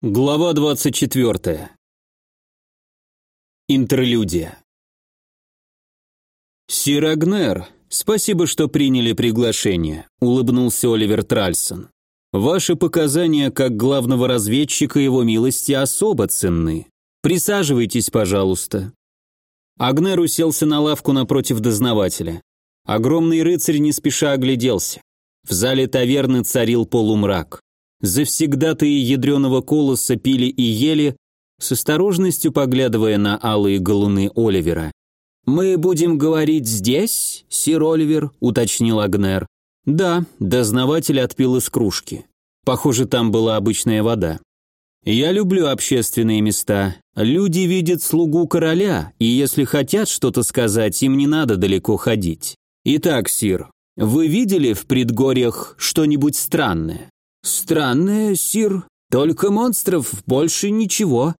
Глава 24. Интерлюдия. «Сир Агнер, спасибо, что приняли приглашение», — улыбнулся Оливер Тральсон. «Ваши показания как главного разведчика его милости особо ценны. Присаживайтесь, пожалуйста». Агнер уселся на лавку напротив дознавателя. Огромный рыцарь не спеша огляделся. В зале таверны царил полумрак. Завсегдатые ядреного колоса пили и ели, с осторожностью поглядывая на алые галуны Оливера. «Мы будем говорить здесь, сир Оливер?» – уточнил Агнер. «Да», – дознаватель отпил из кружки. Похоже, там была обычная вода. «Я люблю общественные места. Люди видят слугу короля, и если хотят что-то сказать, им не надо далеко ходить. Итак, сир, вы видели в предгорьях что-нибудь странное?» «Странное, сир. Только монстров, больше ничего».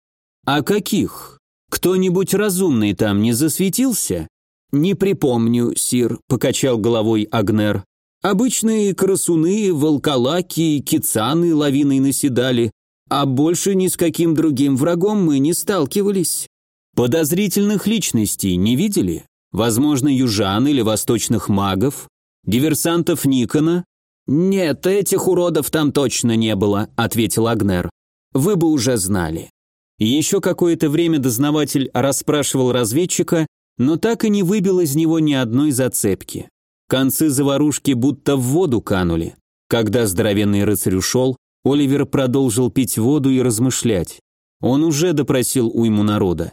«А каких? Кто-нибудь разумный там не засветился?» «Не припомню, сир», — покачал головой Агнер. «Обычные красуны, волколаки, кицаны лавиной наседали, а больше ни с каким другим врагом мы не сталкивались». «Подозрительных личностей не видели? Возможно, южан или восточных магов? Диверсантов Никона? «Нет, этих уродов там точно не было», — ответил Агнер. «Вы бы уже знали». Еще какое-то время дознаватель расспрашивал разведчика, но так и не выбил из него ни одной зацепки. Концы заварушки будто в воду канули. Когда здоровенный рыцарь ушел, Оливер продолжил пить воду и размышлять. Он уже допросил уйму народа.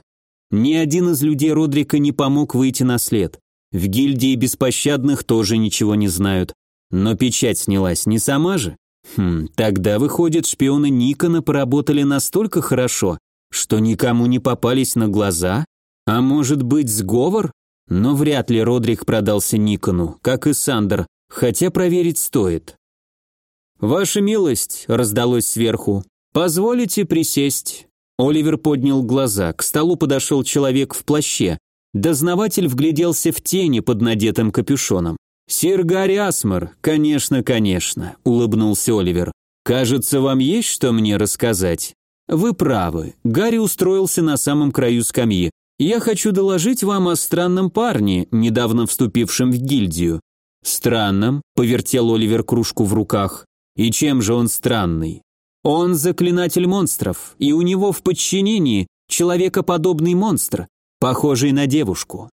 Ни один из людей Родрика не помог выйти на след. В гильдии беспощадных тоже ничего не знают. Но печать снялась не сама же? Хм, тогда выходит, шпионы Никона поработали настолько хорошо, что никому не попались на глаза? А может быть сговор? Но вряд ли Родрик продался Никону, как и Сандер, хотя проверить стоит. «Ваша милость», — раздалось сверху, — «позволите присесть?» Оливер поднял глаза, к столу подошел человек в плаще. Дознаватель вгляделся в тени под надетым капюшоном. «Сир Гарри Асмар, конечно, конечно», — улыбнулся Оливер. «Кажется, вам есть что мне рассказать?» «Вы правы. Гарри устроился на самом краю скамьи. Я хочу доложить вам о странном парне, недавно вступившем в гильдию». «Странном?» — повертел Оливер кружку в руках. «И чем же он странный?» «Он заклинатель монстров, и у него в подчинении человекоподобный монстр, похожий на девушку».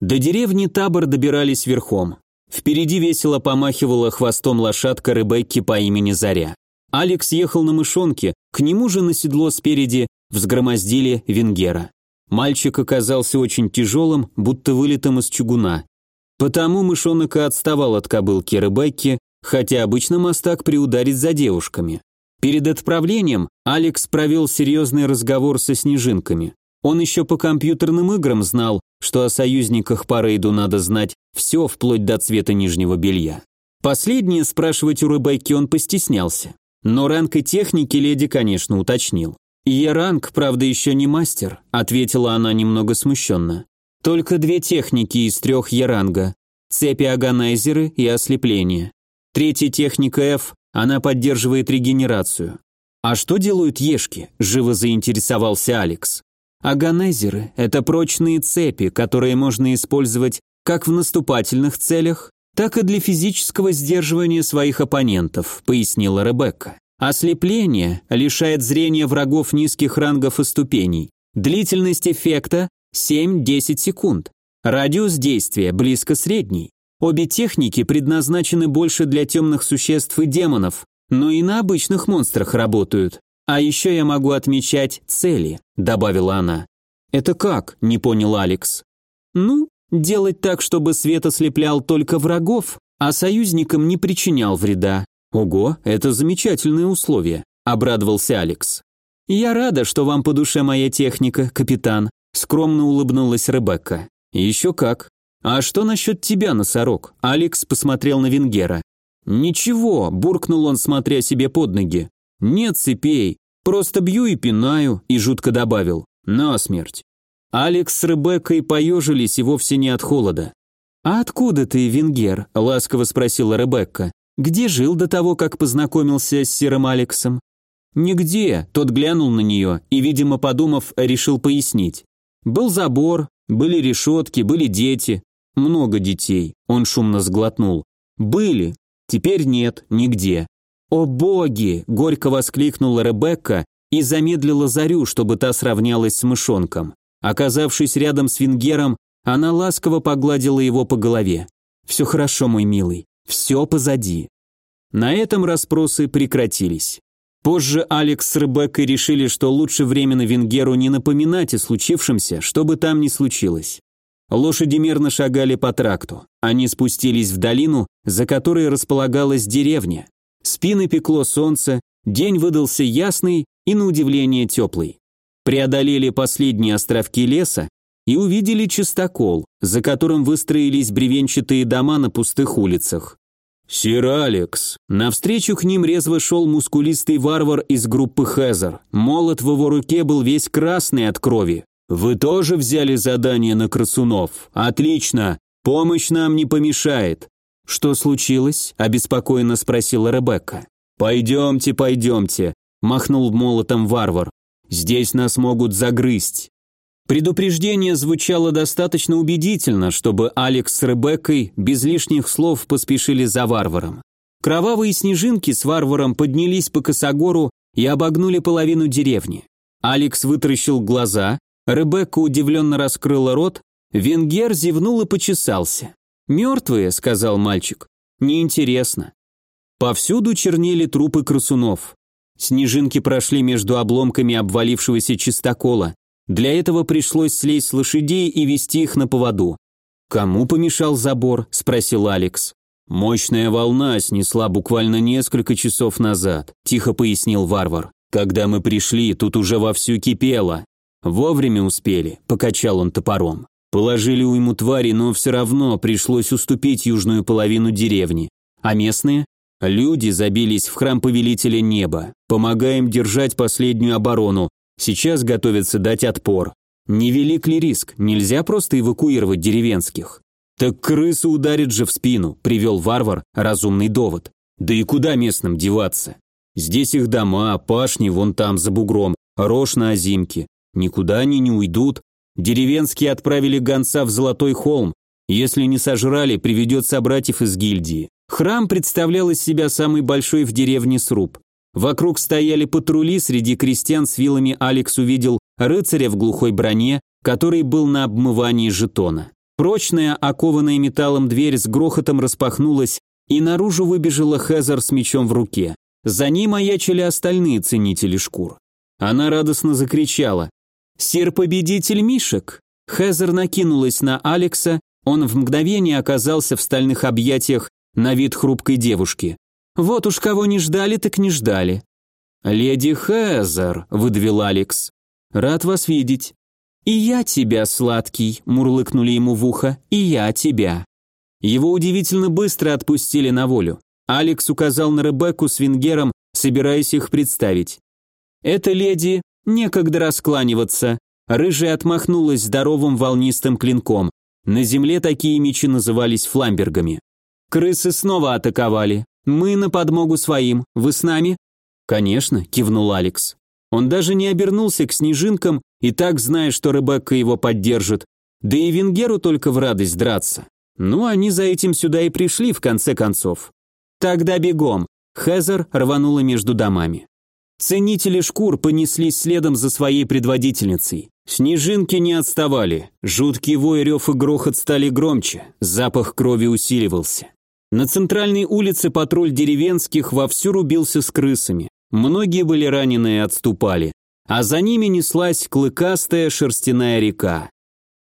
До деревни табор добирались верхом. Впереди весело помахивала хвостом лошадка Ребекки по имени Заря. Алекс ехал на мышонке, к нему же на седло спереди взгромоздили Венгера. Мальчик оказался очень тяжелым, будто вылитым из чугуна. Потому мышонок и отставал от кобылки Ребекки, хотя обычно мастак приударит за девушками. Перед отправлением Алекс провел серьезный разговор со снежинками. Он еще по компьютерным играм знал, что о союзниках по рейду надо знать все вплоть до цвета нижнего белья. Последнее спрашивать у Рыбайки он постеснялся. Но ранг и техники леди, конечно, уточнил. «Я ранг, правда, еще не мастер», — ответила она немного смущенно. «Только две техники из трех Яранга. Цепи агонайзеры и ослепление. Третья техника F, она поддерживает регенерацию. А что делают ешки?» – живо заинтересовался Алекс. Аганезеры – это прочные цепи, которые можно использовать как в наступательных целях, так и для физического сдерживания своих оппонентов, пояснила Ребекка. Ослепление лишает зрения врагов низких рангов и ступеней. Длительность эффекта 7-10 секунд. Радиус действия близко средний. Обе техники предназначены больше для темных существ и демонов, но и на обычных монстрах работают. «А еще я могу отмечать цели», — добавила она. «Это как?» — не понял Алекс. «Ну, делать так, чтобы свет ослеплял только врагов, а союзникам не причинял вреда». «Ого, это замечательные условия», — обрадовался Алекс. «Я рада, что вам по душе моя техника, капитан», — скромно улыбнулась Ребекка. «Еще как. А что насчет тебя, носорог?» Алекс посмотрел на Венгера. «Ничего», — буркнул он, смотря себе под ноги. «Нет цепей, просто бью и пинаю», и жутко добавил «насмерть». Алекс с Ребеккой поежились и вовсе не от холода. «А откуда ты, Венгер?» – ласково спросила Ребекка. «Где жил до того, как познакомился с Серым Алексом?» «Нигде», – тот глянул на нее и, видимо, подумав, решил пояснить. «Был забор, были решетки, были дети. Много детей», – он шумно сглотнул. «Были. Теперь нет, нигде». «О боги!» – горько воскликнула Ребекка и замедлила зарю, чтобы та сравнялась с мышонком. Оказавшись рядом с Венгером, она ласково погладила его по голове. «Все хорошо, мой милый, все позади». На этом расспросы прекратились. Позже Алекс с Ребеккой решили, что лучше временно Венгеру не напоминать о случившемся, что бы там ни случилось. Лошади мерно шагали по тракту. Они спустились в долину, за которой располагалась деревня. Спины пекло солнце, день выдался ясный и, на удивление, теплый. Преодолели последние островки леса и увидели чистокол, за которым выстроились бревенчатые дома на пустых улицах. «Сир Алекс!» Навстречу к ним резво шел мускулистый варвар из группы Хезер. Молот в его руке был весь красный от крови. «Вы тоже взяли задание на красунов? Отлично! Помощь нам не помешает!» «Что случилось?» – обеспокоенно спросила Ребекка. «Пойдемте, пойдемте!» – махнул молотом варвар. «Здесь нас могут загрызть!» Предупреждение звучало достаточно убедительно, чтобы Алекс с Ребеккой без лишних слов поспешили за варваром. Кровавые снежинки с варваром поднялись по косогору и обогнули половину деревни. Алекс вытаращил глаза, Ребекка удивленно раскрыла рот, Венгер зевнул и почесался. «Мертвые», — сказал мальчик. «Неинтересно». Повсюду чернели трупы красунов. Снежинки прошли между обломками обвалившегося чистокола. Для этого пришлось слезть с лошадей и вести их на поводу. «Кому помешал забор?» – спросил Алекс. «Мощная волна снесла буквально несколько часов назад», – тихо пояснил варвар. «Когда мы пришли, тут уже вовсю кипело. Вовремя успели», – покачал он топором. Положили уйму твари, но все равно пришлось уступить южную половину деревни. А местные? Люди забились в храм повелителя неба. Помогаем держать последнюю оборону, Сейчас готовятся дать отпор. Невелик ли риск? Нельзя просто эвакуировать деревенских. Так крысу ударит же в спину, привел варвар разумный довод. Да и куда местным деваться? Здесь их дома, пашни вон там за бугром, рожь на озимке. Никуда они не уйдут. Деревенские отправили гонца в Золотой холм. Если не сожрали, приведет собратьев из гильдии. Храм представлял из себя самый большой в деревне сруб. Вокруг стояли патрули, среди крестьян с вилами Алекс увидел рыцаря в глухой броне, который был на обмывании жетона. Прочная, окованная металлом дверь с грохотом распахнулась, и наружу выбежала Хезер с мечом в руке. За ней маячили остальные ценители шкур. Она радостно закричала. «Сир-победитель Мишек!» Хезер накинулась на Алекса, он в мгновение оказался в стальных объятиях на вид хрупкой девушки. Вот уж кого не ждали, так не ждали. «Леди Хезер», — выдавил Алекс. «Рад вас видеть». «И я тебя, сладкий», — мурлыкнули ему в ухо, — «и я тебя». Его удивительно быстро отпустили на волю. Алекс указал на Ребекку с Венгером, собираясь их представить. «Это леди, некогда раскланиваться». Рыжая отмахнулась здоровым волнистым клинком. На земле такие мечи назывались фламбергами. Крысы снова атаковали. Мы на подмогу своим. Вы с нами?» «Конечно», – кивнул Алекс. Он даже не обернулся к снежинкам и так зная, что Ребекка его поддержит. Да и Венгеру только в радость драться. Ну, они за этим сюда и пришли, в конце концов. «Тогда бегом!» Хезер рванула между домами. Ценители шкур понеслись следом за своей предводительницей. Снежинки не отставали. Жуткий вой, рев и грохот стали громче. Запах крови усиливался. На центральной улице патруль деревенских вовсю рубился с крысами. Многие были ранены и отступали. А за ними неслась клыкастая шерстяная река.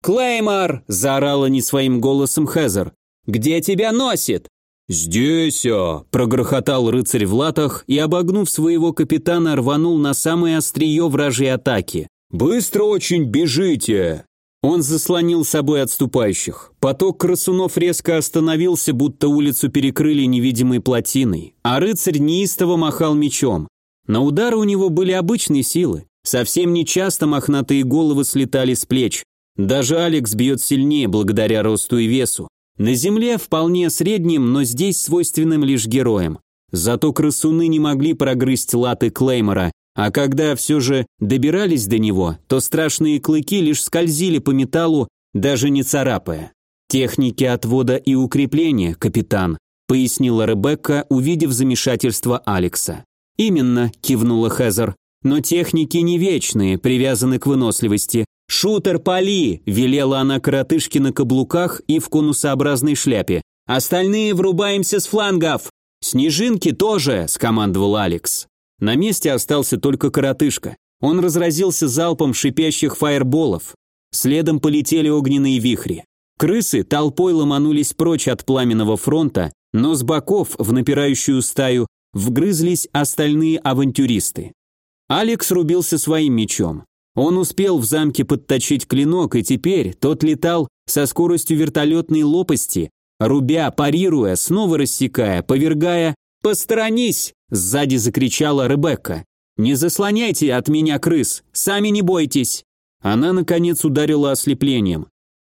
«Клеймор!» – заорала не своим голосом Хезер. «Где тебя носит?» «Здесь, а!» – прогрохотал рыцарь в латах и, обогнув своего капитана, рванул на самое острие вражьей атаки. «Быстро очень бежите!» Он заслонил собой отступающих. Поток красунов резко остановился, будто улицу перекрыли невидимой плотиной, а рыцарь неистово махал мечом. На удары у него были обычные силы. Совсем нечасто мохнатые головы слетали с плеч. Даже Алекс бьет сильнее благодаря росту и весу. На Земле вполне средним, но здесь свойственным лишь героям. Зато крысуны не могли прогрызть латы Клеймора, а когда все же добирались до него, то страшные клыки лишь скользили по металлу, даже не царапая. «Техники отвода и укрепления, капитан», пояснила Ребекка, увидев замешательство Алекса. «Именно», – кивнула Хезер. «Но техники не вечные, привязаны к выносливости. «Шутер, пали!» – велела она коротышке на каблуках и в конусообразной шляпе. «Остальные врубаемся с флангов!» «Снежинки тоже!» – скомандовал Алекс. На месте остался только коротышка. Он разразился залпом шипящих фаерболов. Следом полетели огненные вихри. Крысы толпой ломанулись прочь от пламенного фронта, но с боков в напирающую стаю вгрызлись остальные авантюристы. Алекс рубился своим мечом. Он успел в замке подточить клинок, и теперь тот летал со скоростью вертолетной лопасти, рубя, парируя, снова рассекая, повергая «Посторонись!» – сзади закричала Ребекка. «Не заслоняйте от меня крыс, сами не бойтесь!» Она, наконец, ударила ослеплением.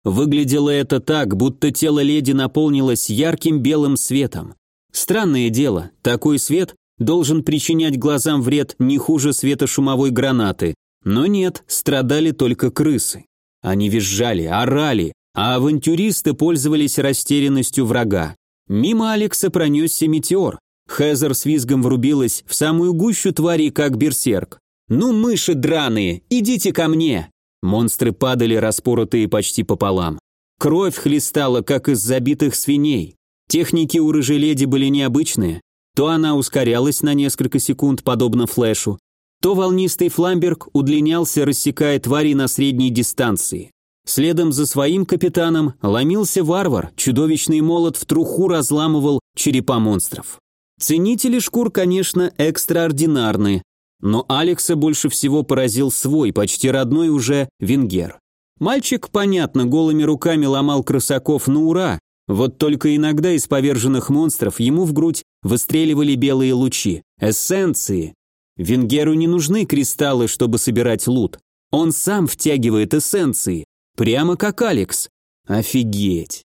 Выглядело это так, будто тело леди наполнилось ярким белым светом. Странное дело, такой свет должен причинять глазам вред не хуже света шумовой гранаты, но нет, страдали только крысы. Они визжали, орали, а авантюристы пользовались растерянностью врага. Мимо Алекса пронесся метеор. Хезер с визгом врубилась в самую гущу твари, как берсерк. «Ну, мыши драные, идите ко мне!» Монстры падали, распоротые почти пополам. Кровь хлестала, как из забитых свиней. Техники у рыжей леди были необычные. То она ускорялась на несколько секунд, подобно флешу, то волнистый фламберг удлинялся, рассекая твари на средней дистанции. Следом за своим капитаном ломился варвар, чудовищный молот в труху разламывал черепа монстров. Ценители шкур, конечно, экстраординарны, но Алекса больше всего поразил свой, почти родной уже, венгер. Мальчик, понятно, голыми руками ломал крысаков на ура, вот только иногда из поверженных монстров ему в грудь выстреливали белые лучи, эссенции, Венгеру не нужны кристаллы, чтобы собирать лут. Он сам втягивает эссенции, прямо как Алекс. Офигеть.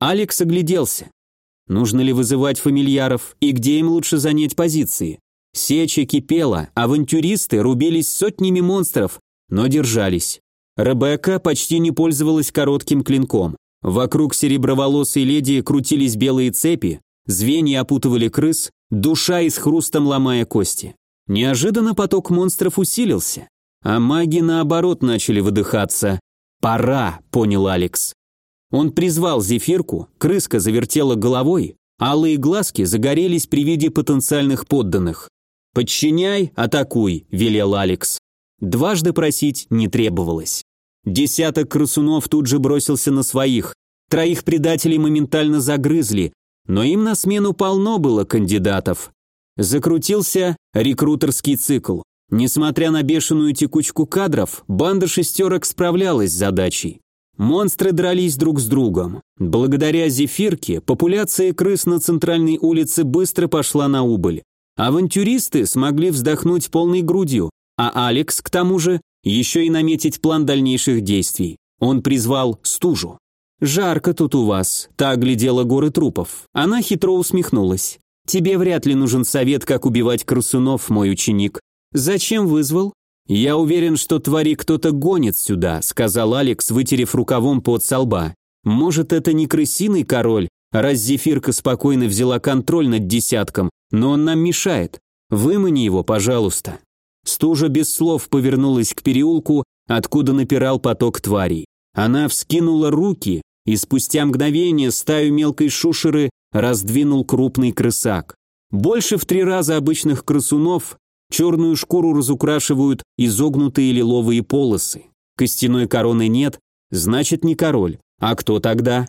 Алекс огляделся. Нужно ли вызывать фамильяров и где им лучше занять позиции? Сеча кипела, авантюристы рубились сотнями монстров, но держались. Ребекка почти не пользовалась коротким клинком. Вокруг сереброволосой леди крутились белые цепи, звенья опутывали крыс, душа и с хрустом ломая кости. Неожиданно поток монстров усилился, а маги наоборот начали выдыхаться. «Пора», — понял Алекс. Он призвал зефирку, крыска завертела головой, алые глазки загорелись при виде потенциальных подданных. «Подчиняй, атакуй», — велел Алекс. Дважды просить не требовалось. Десяток крысунов тут же бросился на своих. Троих предателей моментально загрызли, но им на смену полно было кандидатов. Закрутился рекрутерский цикл. Несмотря на бешеную текучку кадров, банда шестерок справлялась с задачей. Монстры дрались друг с другом. Благодаря зефирке популяция крыс на центральной улице быстро пошла на убыль. Авантюристы смогли вздохнуть полной грудью, а Алекс, к тому же, еще и наметить план дальнейших действий. Он призвал стужу. «Жарко тут у вас», – та оглядела горы трупов. Она хитро усмехнулась. Тебе вряд ли нужен совет, как убивать крысунов, мой ученик. Зачем вызвал? Я уверен, что твари кто-то гонит сюда, сказал Алекс, вытерев рукавом под со лба. Может, это не крысиный король, раз Зефирка спокойно взяла контроль над десятком, но он нам мешает. Вымани его, пожалуйста. Стужа без слов повернулась к переулку, откуда напирал поток тварей. Она вскинула руки, и спустя мгновение стаю мелкой шушеры раздвинул крупный крысак. Больше в три раза обычных крысунов черную шкуру разукрашивают изогнутые лиловые полосы. Костяной короны нет, значит не король. А кто тогда?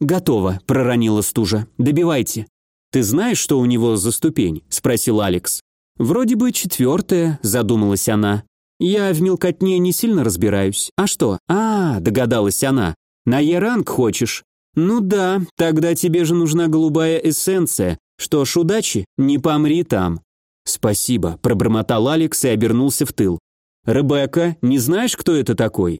Готово, проронила стужа. Добивайте. Ты знаешь, что у него за ступень? спросил Алекс. Вроде бы четвертая, задумалась она. Я в мелкотне не сильно разбираюсь. А что? А, догадалась она. На Е-ранг хочешь? «Ну да, тогда тебе же нужна голубая эссенция. Что ж, удачи, не помри там». «Спасибо», – пробормотал Алекс и обернулся в тыл. «Ребекка, не знаешь, кто это такой?»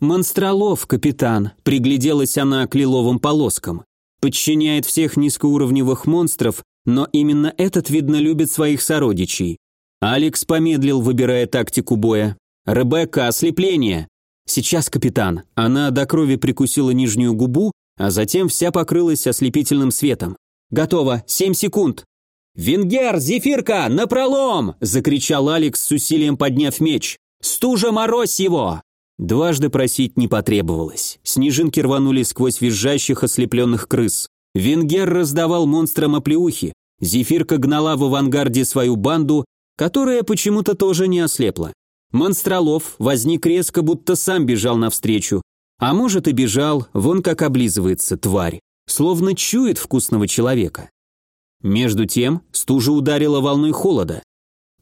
«Монстролов, капитан», — пригляделась она к лиловым полоскам. «Подчиняет всех низкоуровневых монстров, но именно этот, видно, любит своих сородичей». Алекс помедлил, выбирая тактику боя. «Ребекка, ослепление!» «Сейчас, капитан». Она до крови прикусила нижнюю губу, а затем вся покрылась ослепительным светом. «Готово! Семь секунд!» «Венгер, зефирка, напролом!» – закричал Алекс с усилием подняв меч. «Стужа, морозь его!» Дважды просить не потребовалось. Снежинки рванули сквозь визжащих ослепленных крыс. Венгер раздавал монстрам оплеухи. Зефирка гнала в авангарде свою банду, которая почему-то тоже не ослепла. Монстролов возник резко, будто сам бежал навстречу. А может и бежал, вон как облизывается тварь, словно чует вкусного человека. Между тем стужа ударила волной холода.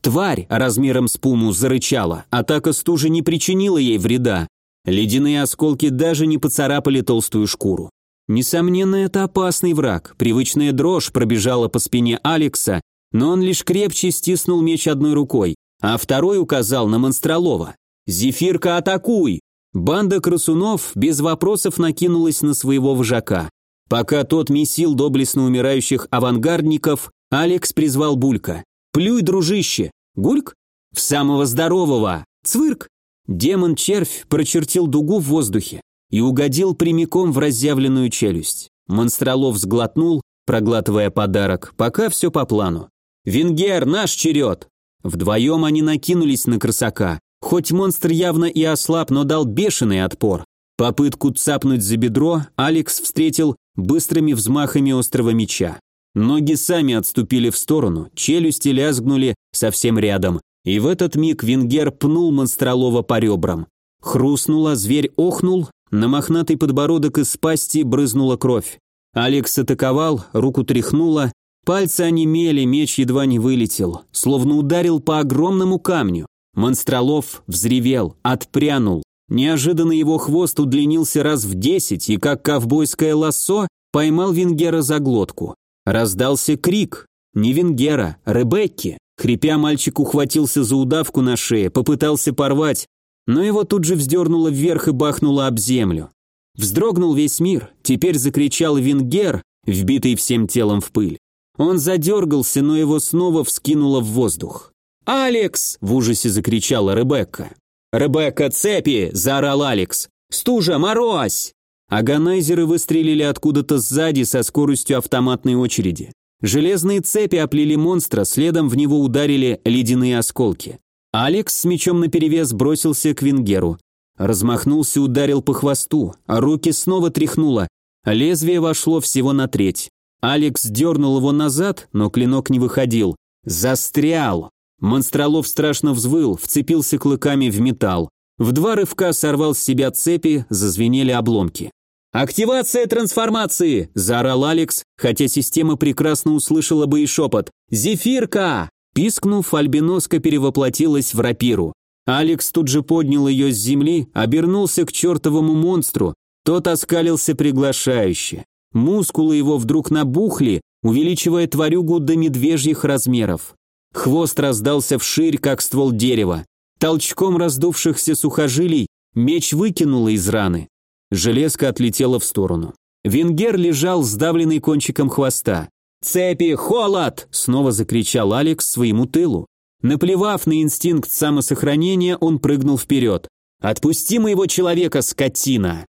Тварь размером с пуму зарычала, атака стужи не причинила ей вреда. Ледяные осколки даже не поцарапали толстую шкуру. Несомненно, это опасный враг. Привычная дрожь пробежала по спине Алекса, но он лишь крепче стиснул меч одной рукой, а второй указал на Монстролова. «Зефирка, атакуй!» Банда красунов без вопросов накинулась на своего вожака. Пока тот месил доблестно умирающих авангардников, Алекс призвал Булька. «Плюй, дружище! Гульк? В самого здорового! Цвырк!» Демон-червь прочертил дугу в воздухе и угодил прямиком в разъявленную челюсть. Монстролов сглотнул, проглатывая подарок, пока все по плану. «Венгер, наш черед!» Вдвоем они накинулись на красака. Хоть монстр явно и ослаб, но дал бешеный отпор. Попытку цапнуть за бедро Алекс встретил быстрыми взмахами острого меча. Ноги сами отступили в сторону, челюсти лязгнули совсем рядом, и в этот миг Венгер пнул монстролова по ребрам. Хрустнуло, зверь охнул, на мохнатый подбородок из пасти брызнула кровь. Алекс атаковал, руку тряхнуло, пальцы онемели, меч едва не вылетел, словно ударил по огромному камню. Монстролов взревел, отпрянул. Неожиданно его хвост удлинился раз в десять и, как ковбойское лассо, поймал Венгера за глотку. Раздался крик. Не Венгера, Ребекки. Хрипя, мальчик ухватился за удавку на шее, попытался порвать, но его тут же вздернуло вверх и бахнуло об землю. Вздрогнул весь мир, теперь закричал Венгер, вбитый всем телом в пыль. Он задергался, но его снова вскинуло в воздух. «Алекс!» – в ужасе закричала Ребекка. «Ребекка, цепи!» – заорал Алекс. «Стужа, морозь!» Аганайзеры выстрелили откуда-то сзади со скоростью автоматной очереди. Железные цепи оплели монстра, следом в него ударили ледяные осколки. Алекс с мечом наперевес бросился к Венгеру. Размахнулся, ударил по хвосту, а руки снова тряхнуло. Лезвие вошло всего на треть. Алекс дернул его назад, но клинок не выходил. Застрял. Монстролов страшно взвыл, вцепился клыками в металл. В два рывка сорвал с себя цепи, зазвенели обломки. «Активация трансформации!» – заорал Алекс, хотя система прекрасно услышала бы и шепот. «Зефирка!» Пискнув, альбиноска перевоплотилась в рапиру. Алекс тут же поднял ее с земли, обернулся к чертовому монстру. Тот оскалился приглашающе. Мускулы его вдруг набухли, увеличивая тварюгу до медвежьих размеров. Хвост раздался вширь, как ствол дерева. Толчком раздувшихся сухожилий меч выкинуло из раны. Железка отлетела в сторону. Венгер лежал сдавленный кончиком хвоста. «Цепи, холод!» – снова закричал Алекс своему тылу. Наплевав на инстинкт самосохранения, он прыгнул вперед. «Отпусти моего человека, скотина!»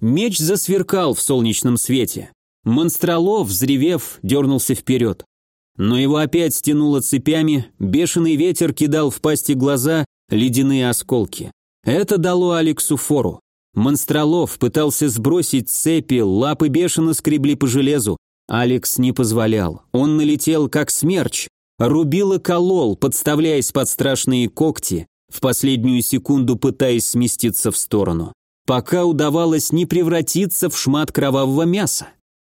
Меч засверкал в солнечном свете. Монстролов, взревев, дернулся вперед но его опять стянуло цепями, бешеный ветер кидал в пасти глаза ледяные осколки. Это дало Алексу фору. Монстролов пытался сбросить цепи, лапы бешено скребли по железу. Алекс не позволял. Он налетел как смерч, рубил и колол, подставляясь под страшные когти, в последнюю секунду пытаясь сместиться в сторону. Пока удавалось не превратиться в шмат кровавого мяса.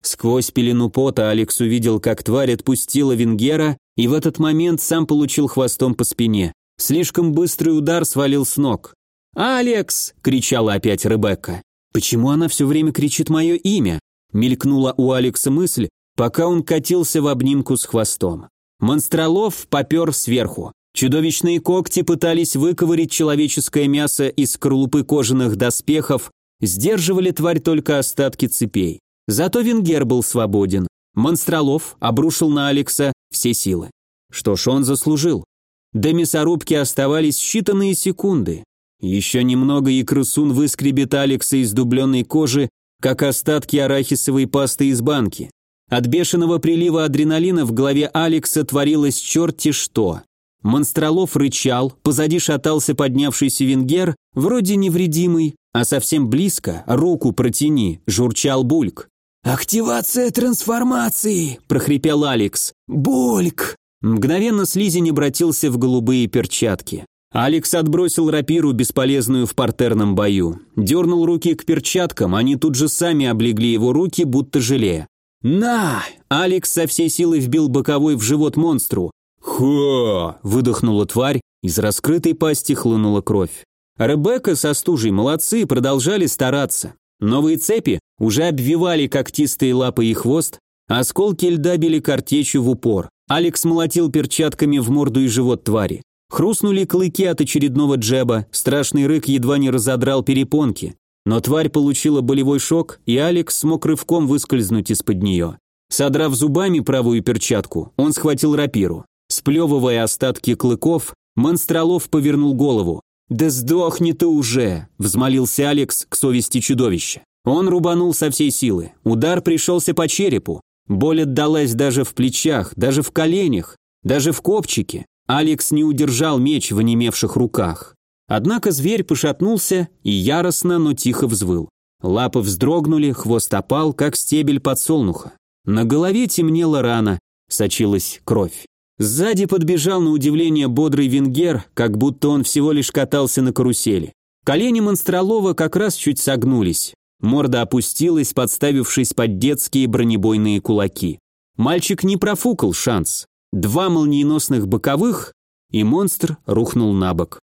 Сквозь пелену пота Алекс увидел, как тварь отпустила Венгера, и в этот момент сам получил хвостом по спине. Слишком быстрый удар свалил с ног. «Алекс!» – кричала опять Ребекка. «Почему она все время кричит мое имя?» – мелькнула у Алекса мысль, пока он катился в обнимку с хвостом. Монстролов попер сверху. Чудовищные когти пытались выковырить человеческое мясо из скорлупы кожаных доспехов, сдерживали тварь только остатки цепей. Зато Венгер был свободен. Монстролов обрушил на Алекса все силы. Что ж, он заслужил. До мясорубки оставались считанные секунды. Еще немного и крысун выскребет Алекса из дубленной кожи, как остатки арахисовой пасты из банки. От бешеного прилива адреналина в голове Алекса творилось черти что. Монстролов рычал, позади шатался поднявшийся венгер, вроде невредимый, а совсем близко, руку протяни, журчал Бульк. «Активация трансформации!» – прохрипел Алекс. «Бульк!» Мгновенно слизень обратился в голубые перчатки. Алекс отбросил рапиру, бесполезную в партерном бою. Дернул руки к перчаткам, они тут же сами облегли его руки, будто желе. «На!» Алекс со всей силы вбил боковой в живот монстру. «Хо!» – выдохнула тварь, из раскрытой пасти хлынула кровь. Ребекка со стужей молодцы, продолжали стараться. Новые цепи уже обвивали когтистые лапы и хвост, осколки льда били картечью в упор. Алекс молотил перчатками в морду и живот твари. Хрустнули клыки от очередного джеба, страшный рык едва не разодрал перепонки. Но тварь получила болевой шок, и Алекс смог рывком выскользнуть из-под нее. Содрав зубами правую перчатку, он схватил рапиру. Сплевывая остатки клыков, Монстролов повернул голову. «Да сдохни ты уже!» – взмолился Алекс к совести чудовища. Он рубанул со всей силы. Удар пришелся по черепу. Боль отдалась даже в плечах, даже в коленях, даже в копчике. Алекс не удержал меч в онемевших руках. Однако зверь пошатнулся и яростно, но тихо взвыл. Лапы вздрогнули, хвост опал, как стебель подсолнуха. На голове темнела рана, сочилась кровь. Сзади подбежал на удивление бодрый венгер, как будто он всего лишь катался на карусели. Колени Монстролова как раз чуть согнулись. Морда опустилась, подставившись под детские бронебойные кулаки. Мальчик не профукал шанс. Два молниеносных боковых, и монстр рухнул на бок.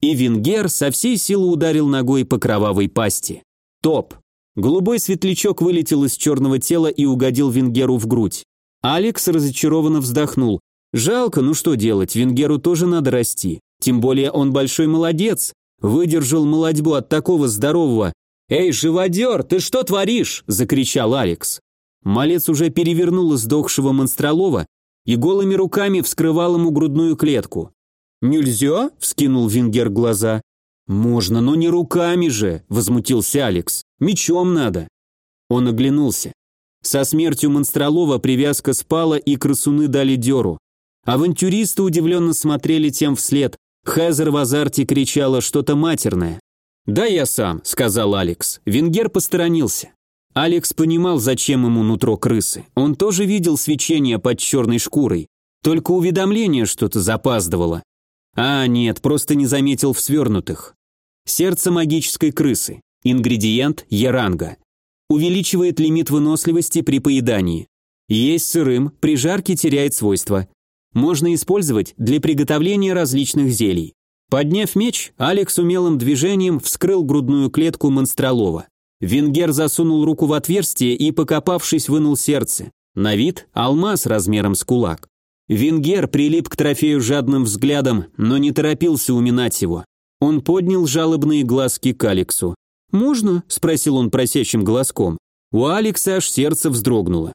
И Венгер со всей силы ударил ногой по кровавой пасти. Топ. Голубой светлячок вылетел из черного тела и угодил Венгеру в грудь. Алекс разочарованно вздохнул. Жалко, ну что делать, Венгеру тоже надо расти. Тем более он большой молодец. Выдержал молодьбу от такого здорового. «Эй, живодер, ты что творишь?» – закричал Алекс. Малец уже перевернул сдохшего монстролова и голыми руками вскрывал ему грудную клетку. «Нельзя?» – вскинул Венгер глаза. «Можно, но не руками же!» – возмутился Алекс. «Мечом надо!» Он оглянулся. Со смертью Монстролова привязка спала, и красуны дали дёру. Авантюристы удивленно смотрели тем вслед. Хезер в азарте кричала что-то матерное. «Да я сам», — сказал Алекс. Венгер посторонился. Алекс понимал, зачем ему нутро крысы. Он тоже видел свечение под черной шкурой. Только уведомление что-то запаздывало. А, нет, просто не заметил в свернутых. Сердце магической крысы. Ингредиент Еранга. Увеличивает лимит выносливости при поедании. Есть сырым, при жарке теряет свойства можно использовать для приготовления различных зелий. Подняв меч, Алекс умелым движением вскрыл грудную клетку монстролова. Венгер засунул руку в отверстие и, покопавшись, вынул сердце. На вид алмаз размером с кулак. Венгер прилип к трофею жадным взглядом, но не торопился уминать его. Он поднял жалобные глазки к Алексу. «Можно?» – спросил он просящим глазком. У Алекса аж сердце вздрогнуло.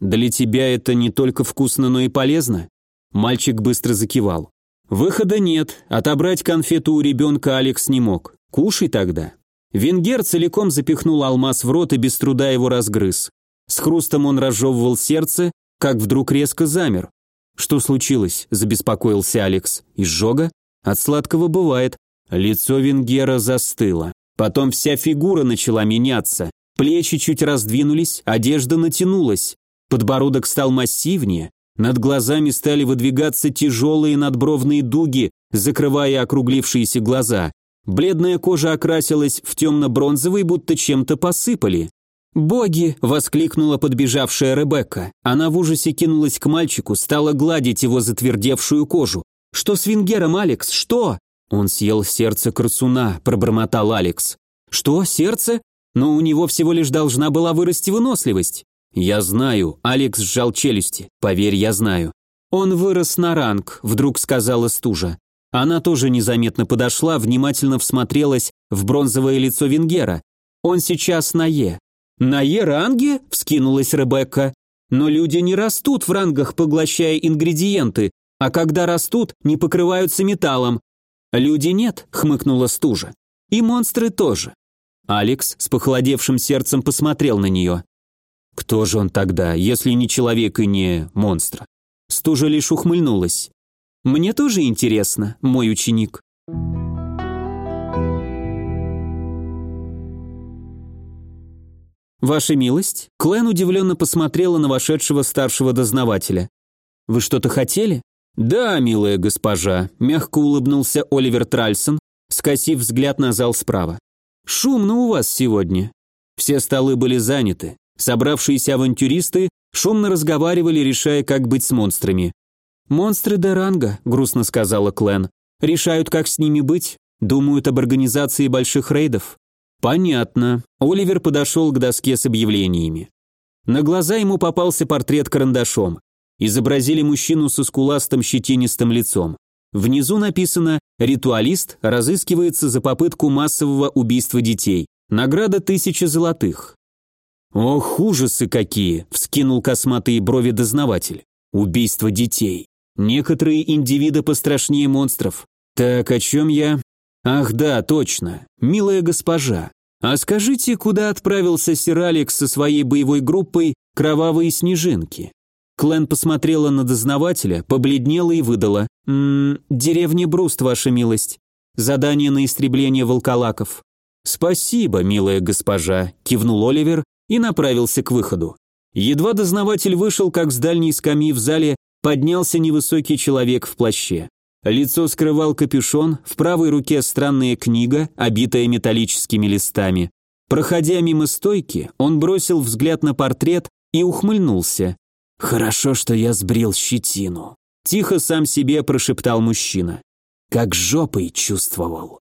«Для тебя это не только вкусно, но и полезно?» Мальчик быстро закивал. Выхода нет, отобрать конфету у ребенка Алекс не мог. Кушай тогда. Венгер целиком запихнул алмаз в рот и без труда его разгрыз. С хрустом он разжевывал сердце, как вдруг резко замер. «Что случилось?» – забеспокоился Алекс. «Изжога? От сладкого бывает». Лицо Венгера застыло. Потом вся фигура начала меняться. Плечи чуть раздвинулись, одежда натянулась. Подбородок стал массивнее, над глазами стали выдвигаться тяжелые надбровные дуги, закрывая округлившиеся глаза. Бледная кожа окрасилась в темно-бронзовый, будто чем-то посыпали. «Боги!» – воскликнула подбежавшая Ребекка. Она в ужасе кинулась к мальчику, стала гладить его затвердевшую кожу. «Что с Венгером, Алекс? Что?» «Он съел сердце Красуна», – пробормотал Алекс. «Что, сердце? Но у него всего лишь должна была вырасти выносливость». «Я знаю», — Алекс сжал челюсти. «Поверь, я знаю. «Он вырос на ранг», — вдруг сказала стужа. Она тоже незаметно подошла, внимательно всмотрелась в бронзовое лицо Венгера. «Он сейчас на Е». «На Е-ранге?» — вскинулась Ребекка. «Но люди не растут в рангах, поглощая ингредиенты, а когда растут, не покрываются металлом». «Люди нет», — хмыкнула стужа. «И монстры тоже». Алекс с похолодевшим сердцем посмотрел на нее. «Кто же он тогда, если не человек и не монстр?» Стужа лишь ухмыльнулась. Мне тоже интересно, мой ученик. Ваша милость, Клен удивленно посмотрела на вошедшего старшего дознавателя. Вы что-то хотели? Да, милая госпожа, мягко улыбнулся Оливер Тральсон, скосив взгляд на зал справа. Шумно у вас сегодня. Все столы были заняты. Собравшиеся авантюристы шумно разговаривали, решая, как быть с монстрами. «Монстры Деранга», — грустно сказала Клен. «Решают, как с ними быть. Думают об организации больших рейдов». «Понятно». Оливер подошел к доске с объявлениями. На глаза ему попался портрет карандашом. Изобразили мужчину со скуластым щетинистым лицом. Внизу написано «Ритуалист разыскивается за попытку массового убийства детей. Награда тысяча золотых». «Ох, ужасы какие!» – вскинул косматые брови дознаватель. «Убийство детей. Некоторые индивиды пострашнее монстров. Так, о чем я? Ах да, точно. Милая госпожа, а скажите, куда отправился сир Алекс со своей боевой группой «Кровавые снежинки»? Клен посмотрела на дознавателя, побледнела и выдала. «Ммм, деревня Бруст, ваша милость. Задание на истребление волколаков». «Спасибо, милая госпожа», – кивнул Оливер и направился к выходу. Едва дознаватель вышел, как с дальней скамьи в зале поднялся невысокий человек в плаще. Лицо скрывал капюшон, в правой руке странная книга, обитая металлическими листами. Проходя мимо стойки, он бросил взгляд на портрет и ухмыльнулся. «Хорошо, что я сбрил щетину», – тихо сам себе прошептал мужчина. «Как жопой чувствовал».